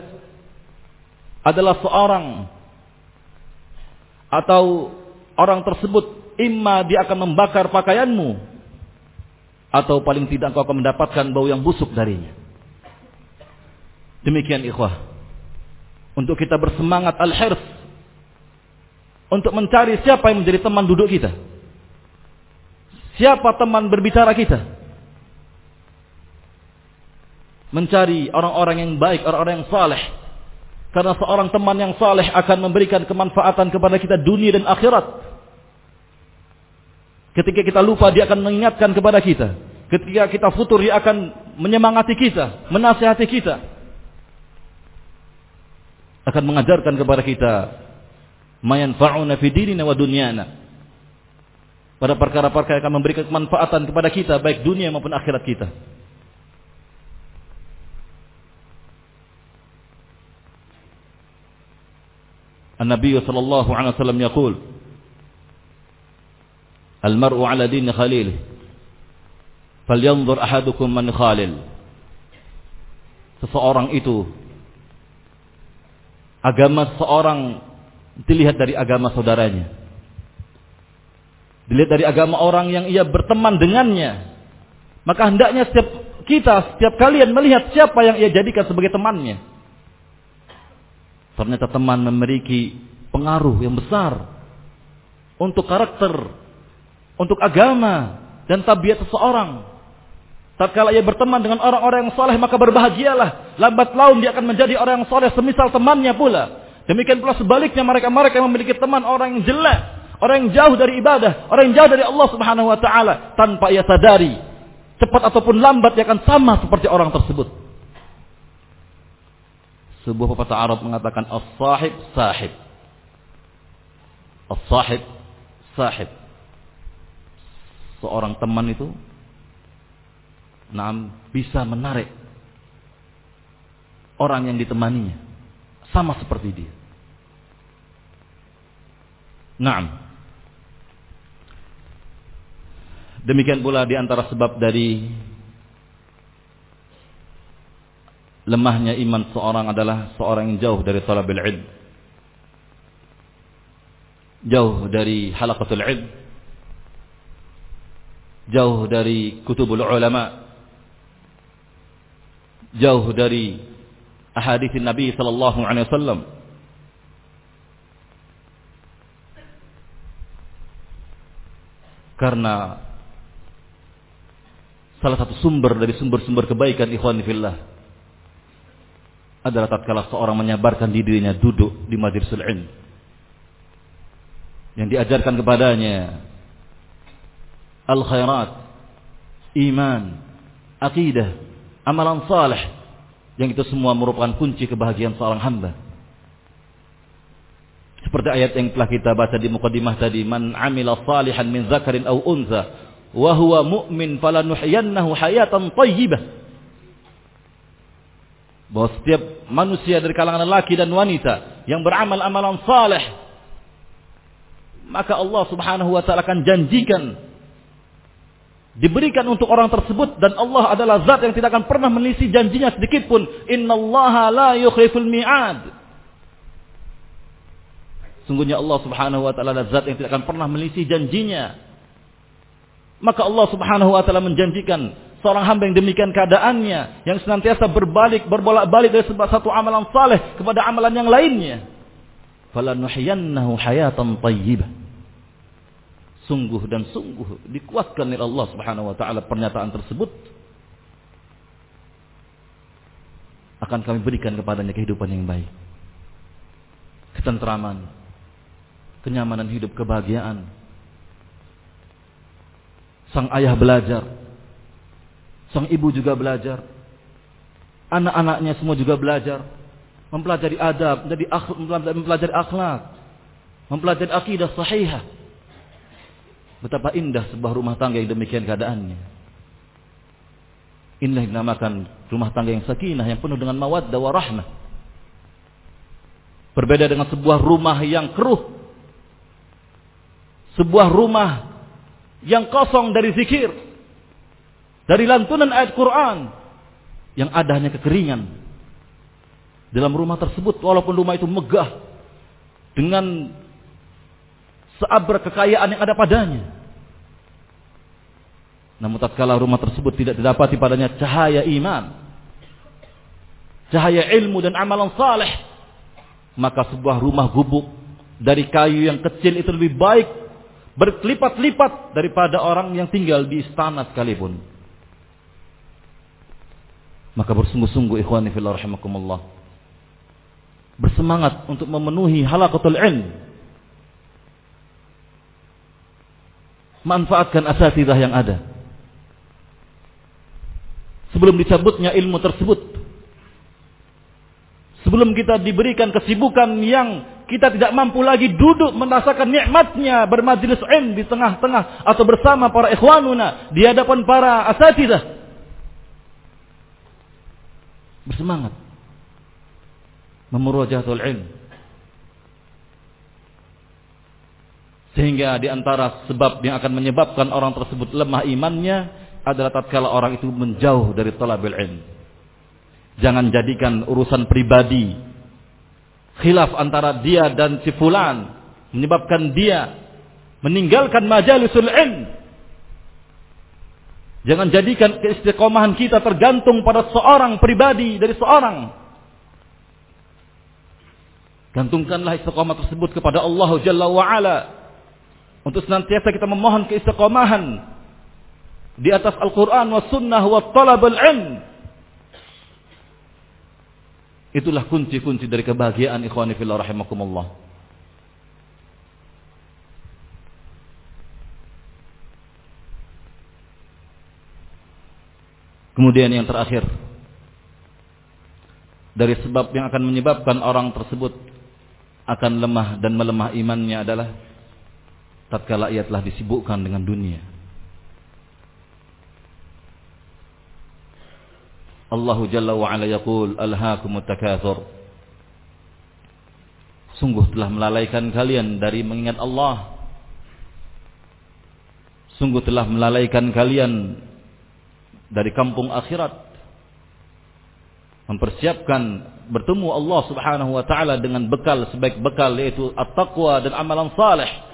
A: adalah seorang atau orang tersebut imma dia akan membakar pakaianmu atau paling tidak engkau akan mendapatkan bau yang busuk darinya. Demikian ikhwah. Untuk kita bersemangat al-hirs. Untuk mencari siapa yang menjadi teman duduk kita. Siapa teman berbicara kita. Mencari orang-orang yang baik, orang-orang yang saleh. Karena seorang teman yang saleh akan memberikan kemanfaatan kepada kita dunia dan akhirat. Ketika kita lupa dia akan mengingatkan kepada kita. Ketika kita futur dia akan menyemangati kita, menasihati kita akan mengajarkan kepada kita mayanfa'una fi dinina wa dunyana. Pada perkara-perkara yang akan memberikan kemanfaatan kepada kita baik dunia maupun akhirat kita. An-Nabi sallallahu alaihi wasallam yaqul Al-mar'u ala din khalilih Falyanzur ahadukum man khalil. Seseorang itu agama seseorang dilihat dari agama saudaranya. Dilihat dari agama orang yang ia berteman dengannya. Maka hendaknya setiap kita, setiap kalian melihat siapa yang ia jadikan sebagai temannya. Ternyata teman memiliki pengaruh yang besar untuk karakter, untuk agama dan tabiat seseorang. Tatkala ia berteman dengan orang-orang yang soleh maka berbahagialah. Lambat laun dia akan menjadi orang yang soleh semisal temannya pula. Demikian pula sebaliknya mereka-mereka yang memiliki teman orang yang jelek, orang yang jauh dari ibadah, orang yang jauh dari Allah Subhanahu wa taala tanpa ia sadari. Cepat ataupun lambat dia akan sama seperti orang tersebut. Sebuah pepatah Arab mengatakan as-sahib sahib. As-sahib sahib. Seorang teman itu nah, bisa menarik orang yang ditemaninya sama seperti dia. Naam. Demikian pula di antara sebab dari lemahnya iman seorang adalah seorang yang jauh dari talabil ilm. Jauh dari halaqatul ilm. Jauh dari kutubul ulama. Jauh dari ahadits Nabi sallallahu alaihi wasallam. Karena salah satu sumber dari sumber-sumber kebaikan ikhwan fillah adalah tatkala seorang menyabarkan dirinya duduk di majlisul ilm yang diajarkan kepadanya al khairat iman akidah amalan saleh yang itu semua merupakan kunci kebahagiaan seorang hamba. Seperti ayat yang telah kita baca di mukadimah tadi, man amila salihan min zakarin aw unza wa huwa mu'min falanuhyiyannahu hayatan thayyibah. Bahwa setiap manusia dari kalangan laki dan wanita yang beramal amalan saleh maka Allah Subhanahu wa taala akan janjikan diberikan untuk orang tersebut dan Allah adalah zat yang tidak akan pernah melisi janjinya sedikit pun. Innallaha la yukhliful mi'ad. Sungguhnya Allah Subhanahu wa taala adalah zat yang tidak akan pernah melisi janjinya. Maka Allah Subhanahu wa taala menjanjikan seorang hamba yang demikian keadaannya yang senantiasa berbalik berbolak-balik dari satu amalan saleh kepada amalan yang lainnya. Falanuhyiyannahu hayatan thayyibah sungguh dan sungguh dikuatkan oleh Allah Subhanahu wa taala pernyataan tersebut akan kami berikan kepadanya kehidupan yang baik. Ketentraman, kenyamanan hidup, kebahagiaan. Sang ayah belajar. Sang ibu juga belajar. Anak-anaknya semua juga belajar. Mempelajari adab, menjadi mempelajari akhlak, mempelajari akidah sahihah Betapa indah sebuah rumah tangga yang demikian keadaannya. Inilah yang dinamakan rumah tangga yang sakinah, yang penuh dengan mawaddah wa rahmah. Berbeda dengan sebuah rumah yang keruh. Sebuah rumah yang kosong dari zikir. Dari lantunan ayat Quran. Yang ada hanya kekeringan. Dalam rumah tersebut, walaupun rumah itu megah. Dengan seabra kekayaan yang ada padanya. Namun tatkala rumah tersebut tidak didapati padanya cahaya iman, cahaya ilmu dan amalan saleh, maka sebuah rumah gubuk dari kayu yang kecil itu lebih baik berlipat-lipat daripada orang yang tinggal di istana sekalipun. Maka bersungguh-sungguh ikhwani fillah rahimakumullah. Bersemangat untuk memenuhi halaqatul ilm manfaatkan asatidah yang ada. Sebelum dicabutnya ilmu tersebut. Sebelum kita diberikan kesibukan yang kita tidak mampu lagi duduk merasakan nikmatnya bermajlis ilm di tengah-tengah atau bersama para ikhwanuna di hadapan para asatidah. Bersemangat. Memurojatul ilm. Sehingga di antara sebab yang akan menyebabkan orang tersebut lemah imannya, adalah tatkala orang itu menjauh dari talabil ilm. Jangan jadikan urusan pribadi khilaf antara dia dan si fulan menyebabkan dia meninggalkan majalisul ilm. Jangan jadikan keistiqomahan kita tergantung pada seorang pribadi dari seorang. Gantungkanlah istiqomah tersebut kepada Allah Jalla wa Ala. Untuk senantiasa kita memohon keistiqomahan di atas Al-Quran wa sunnah wa talab al-ilm. Itulah kunci-kunci dari kebahagiaan ikhwani fillah rahimakumullah. Kemudian yang terakhir dari sebab yang akan menyebabkan orang tersebut akan lemah dan melemah imannya adalah tatkala ia telah disibukkan dengan dunia. Allah Jalla wa Ala yaqul alhaakumut takatsur. Sungguh telah melalaikan kalian dari mengingat Allah. Sungguh telah melalaikan kalian dari kampung akhirat mempersiapkan bertemu Allah Subhanahu wa taala dengan bekal sebaik bekal yaitu at-taqwa dan amalan saleh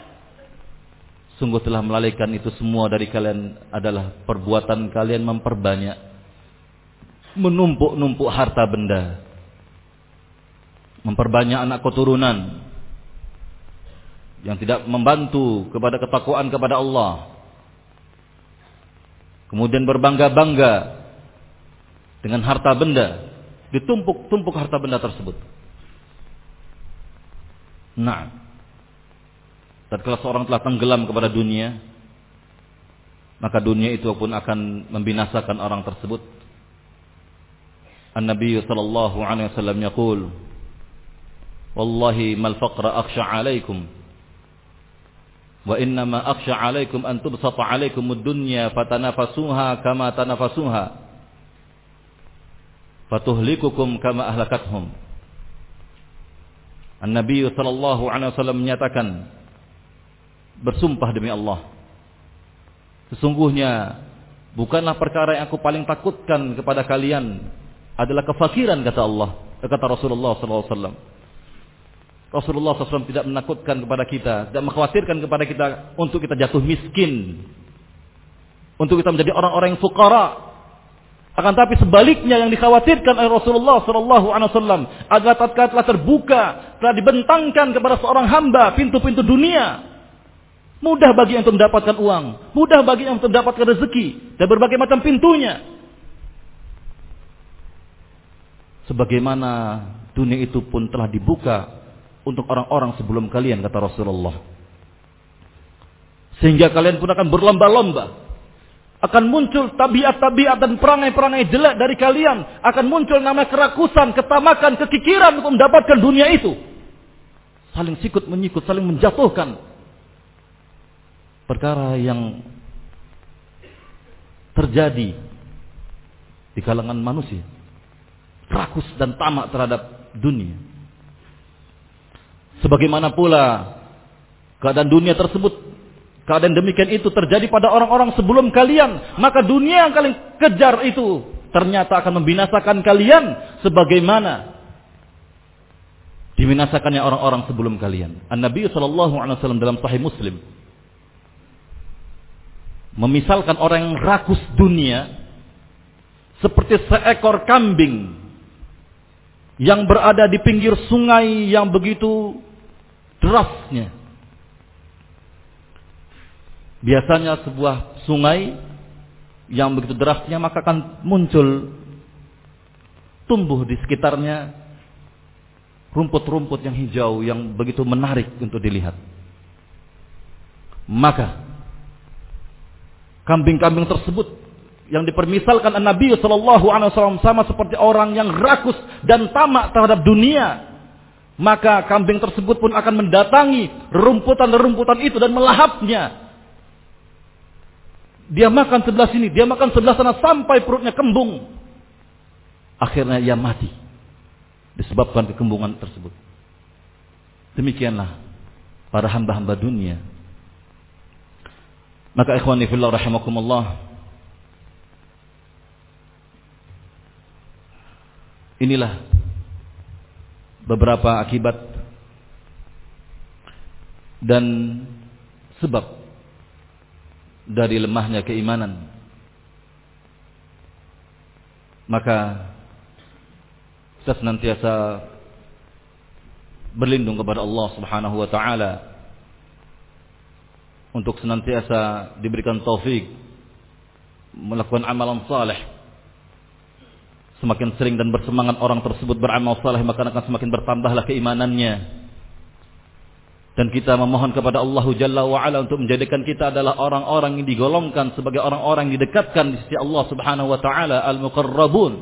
A: sungguh telah melalaikan itu semua dari kalian adalah perbuatan kalian memperbanyak. Menumpuk-numpuk harta benda. Memperbanyak anak keturunan. Yang tidak membantu kepada ketakwaan kepada Allah. Kemudian berbangga-bangga dengan harta benda, ditumpuk-tumpuk harta benda tersebut. Nah, tatkala seorang telah tenggelam kepada dunia, maka dunia itu pun akan membinasakan orang tersebut. An-Nabi sallallahu alaihi wasallam yaqul, "Wallahi mal faqra akhsha 'alaikum." Wa innama akhsha 'alaikum an tubsata 'alaikum ad-dunya fatanafasuha kama tanafasuha. Fatuhlikukum kama ahlakathum. An-Nabi sallallahu alaihi wasallam menyatakan bersumpah demi Allah. Sesungguhnya bukanlah perkara yang aku paling takutkan kepada kalian adalah kefakiran kata Allah, kata Rasulullah sallallahu alaihi wasallam. Rasulullah SAW tidak menakutkan kepada kita, tidak mengkhawatirkan kepada kita untuk kita jatuh miskin. Untuk kita menjadi orang-orang yang fukara. Akan tapi sebaliknya yang dikhawatirkan oleh Rasulullah SAW adalah tatkala telah terbuka, telah dibentangkan kepada seorang hamba pintu-pintu dunia. Mudah bagi yang untuk mendapatkan uang, mudah bagi yang untuk mendapatkan rezeki dan berbagai macam pintunya. Sebagaimana dunia itu pun telah dibuka untuk orang-orang sebelum kalian kata Rasulullah. Sehingga kalian pun akan berlomba-lomba. Akan muncul tabiat-tabiat dan perangai-perangai jelek dari kalian. Akan muncul nama kerakusan, ketamakan, kekikiran untuk mendapatkan dunia itu. Saling sikut menyikut, saling menjatuhkan. Perkara yang terjadi di kalangan manusia. Rakus dan tamak terhadap dunia. Sebagaimana pula keadaan dunia tersebut, keadaan demikian itu terjadi pada orang-orang sebelum kalian, maka dunia yang kalian kejar itu ternyata akan membinasakan kalian sebagaimana dibinasakannya orang-orang sebelum kalian. An-Nabi sallallahu alaihi wasallam dalam sahih Muslim memisalkan orang yang rakus dunia seperti seekor kambing yang berada di pinggir sungai yang begitu derasnya. Biasanya sebuah sungai yang begitu derasnya maka akan muncul tumbuh di sekitarnya rumput-rumput yang hijau yang begitu menarik untuk dilihat. Maka kambing-kambing tersebut yang dipermisalkan Nabi Shallallahu Alaihi Wasallam sama seperti orang yang rakus dan tamak terhadap dunia maka kambing tersebut pun akan mendatangi rumputan-rumputan itu dan melahapnya. Dia makan sebelah sini, dia makan sebelah sana sampai perutnya kembung. Akhirnya ia mati disebabkan kekembungan tersebut. Demikianlah para hamba-hamba dunia. Maka ikhwani fillah rahimakumullah. Inilah beberapa akibat dan sebab dari lemahnya keimanan. Maka kita senantiasa berlindung kepada Allah Subhanahu wa taala untuk senantiasa diberikan taufik melakukan amalan saleh. Semakin sering dan bersemangat orang tersebut beramal saleh maka akan semakin bertambahlah keimanannya. Dan kita memohon kepada Allah Jalla wa ala untuk menjadikan kita adalah orang-orang yang digolongkan sebagai orang-orang yang didekatkan di sisi Allah Subhanahu wa taala al-muqarrabun.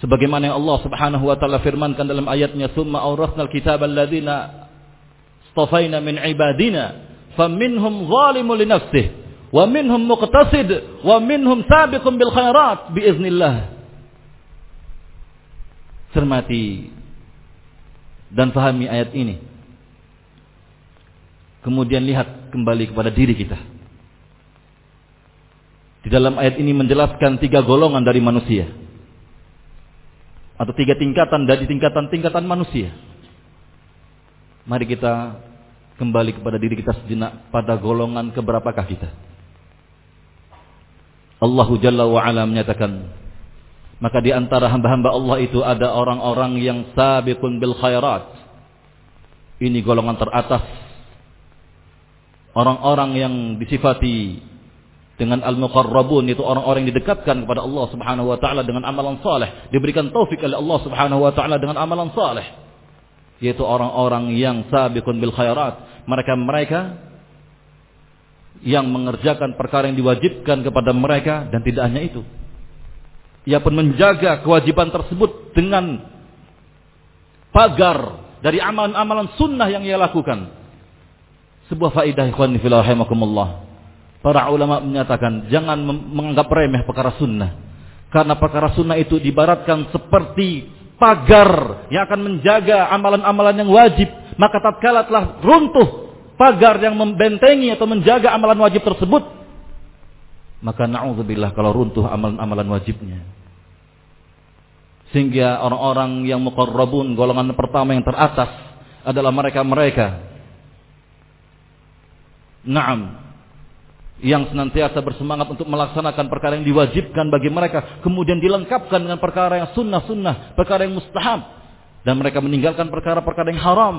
A: Sebagaimana yang Allah Subhanahu wa taala firmankan dalam ayatnya, "Tsumma awrasnal kitaba alladziina faminhum zalimun li nafsihi, wa minhum muqtasid, wa minhum sabiqun bil khairat biiznillah." Cermati dan fahami ayat ini. Kemudian lihat kembali kepada diri kita. Di dalam ayat ini menjelaskan tiga golongan dari manusia atau tiga tingkatan dari tingkatan-tingkatan manusia. Mari kita kembali kepada diri kita sejenak pada golongan keberapakah kita. Allah Jalla wa ala menyatakan maka di antara hamba-hamba Allah itu ada orang-orang yang sabiqun bil khairat. Ini golongan teratas. Orang-orang yang disifati dengan al-muqarrabun itu orang-orang yang didekatkan kepada Allah Subhanahu wa taala dengan amalan saleh, diberikan taufik oleh Allah Subhanahu wa taala dengan amalan saleh. Yaitu orang-orang yang sabiqun bil khairat. Mereka-mereka yang mengerjakan perkara yang diwajibkan kepada mereka dan tidak hanya itu. Ia pun menjaga kewajiban tersebut dengan pagar dari amalan-amalan sunnah yang ia lakukan. Sebuah faidah ikhwan fillah. Para ulama menyatakan jangan menganggap remeh perkara sunnah. Karena perkara sunnah itu dibaratkan seperti pagar yang akan menjaga amalan-amalan yang wajib. Maka tatkala telah runtuh pagar yang membentengi atau menjaga amalan wajib tersebut. Maka na'udzubillah kalau runtuh amalan-amalan wajibnya. Sehingga orang-orang yang muqarrabun golongan pertama yang teratas adalah mereka-mereka. Naam, yang senantiasa bersemangat untuk melaksanakan perkara yang diwajibkan bagi mereka, kemudian dilengkapkan dengan perkara yang sunnah-sunnah, perkara yang mustahab, dan mereka meninggalkan perkara-perkara yang haram.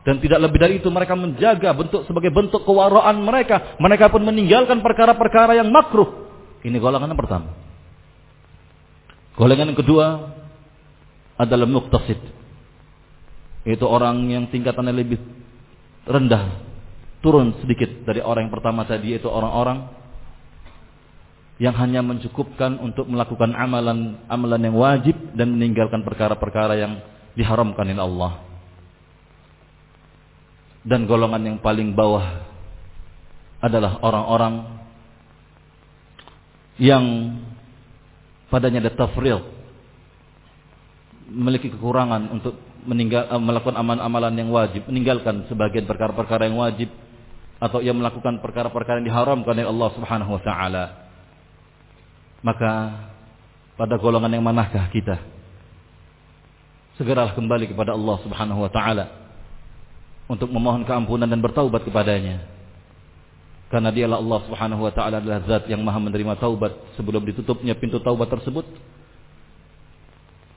A: Dan tidak lebih dari itu mereka menjaga bentuk sebagai bentuk kewaraan mereka. Mereka pun meninggalkan perkara-perkara yang makruh. Ini golongan yang pertama. Golongan yang kedua adalah muktasid. Itu orang yang tingkatannya lebih rendah turun sedikit dari orang yang pertama tadi yaitu orang-orang yang hanya mencukupkan untuk melakukan amalan-amalan yang wajib dan meninggalkan perkara-perkara yang diharamkan oleh Allah. Dan golongan yang paling bawah adalah orang-orang yang padanya ada tafril memiliki kekurangan untuk meninggal, melakukan amalan-amalan yang wajib, meninggalkan sebagian perkara-perkara yang wajib atau ia melakukan perkara-perkara yang diharamkan oleh Allah Subhanahu wa taala. Maka pada golongan yang manakah kita? Segeralah kembali kepada Allah Subhanahu wa taala untuk memohon keampunan dan bertaubat kepadanya. Karena dialah Allah Subhanahu wa taala adalah zat yang Maha menerima taubat sebelum ditutupnya pintu taubat tersebut.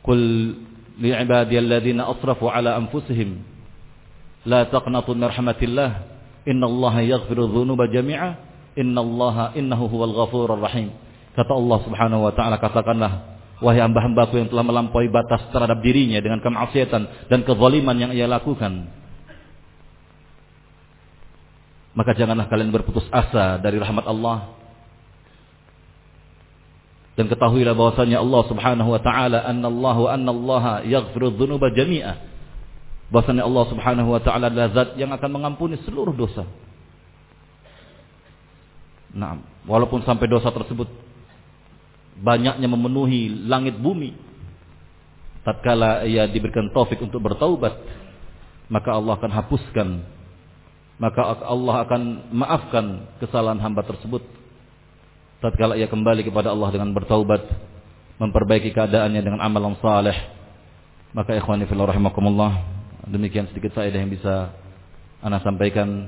A: Qul li'ibadiyalladzina asrafu ala anfusihim la taqnatu rahmatillah Inna Allah yaghfiru dhunuba jami'a. Inna Allah innahu huwal ghafurur rahim. Kata Allah Subhanahu wa taala katakanlah wahai hamba-hambaku yang telah melampaui batas terhadap dirinya dengan kemaksiatan dan kezaliman yang ia lakukan. Maka janganlah kalian berputus asa dari rahmat Allah. Dan ketahuilah bahwasanya Allah Subhanahu wa taala annallahu annallaha yaghfiru dhunuba jami'a bahwasanya Allah Subhanahu wa taala adalah zat yang akan mengampuni seluruh dosa. Nah, walaupun sampai dosa tersebut banyaknya memenuhi langit bumi, tatkala ia diberikan taufik untuk bertaubat, maka Allah akan hapuskan, maka Allah akan maafkan kesalahan hamba tersebut. Tatkala ia kembali kepada Allah dengan bertaubat, memperbaiki keadaannya dengan amalan saleh. Maka ikhwani fillah rahimakumullah, demikian sedikit faedah yang bisa ana sampaikan.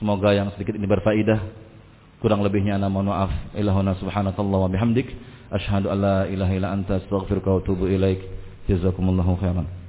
A: Semoga yang sedikit ini berfaedah. Kurang lebihnya ana mohon maaf. Ilahuna subhanakallah wa bihamdik asyhadu an la ilaha illa anta astaghfiruka wa atubu ilaik. Jazakumullahu khairan.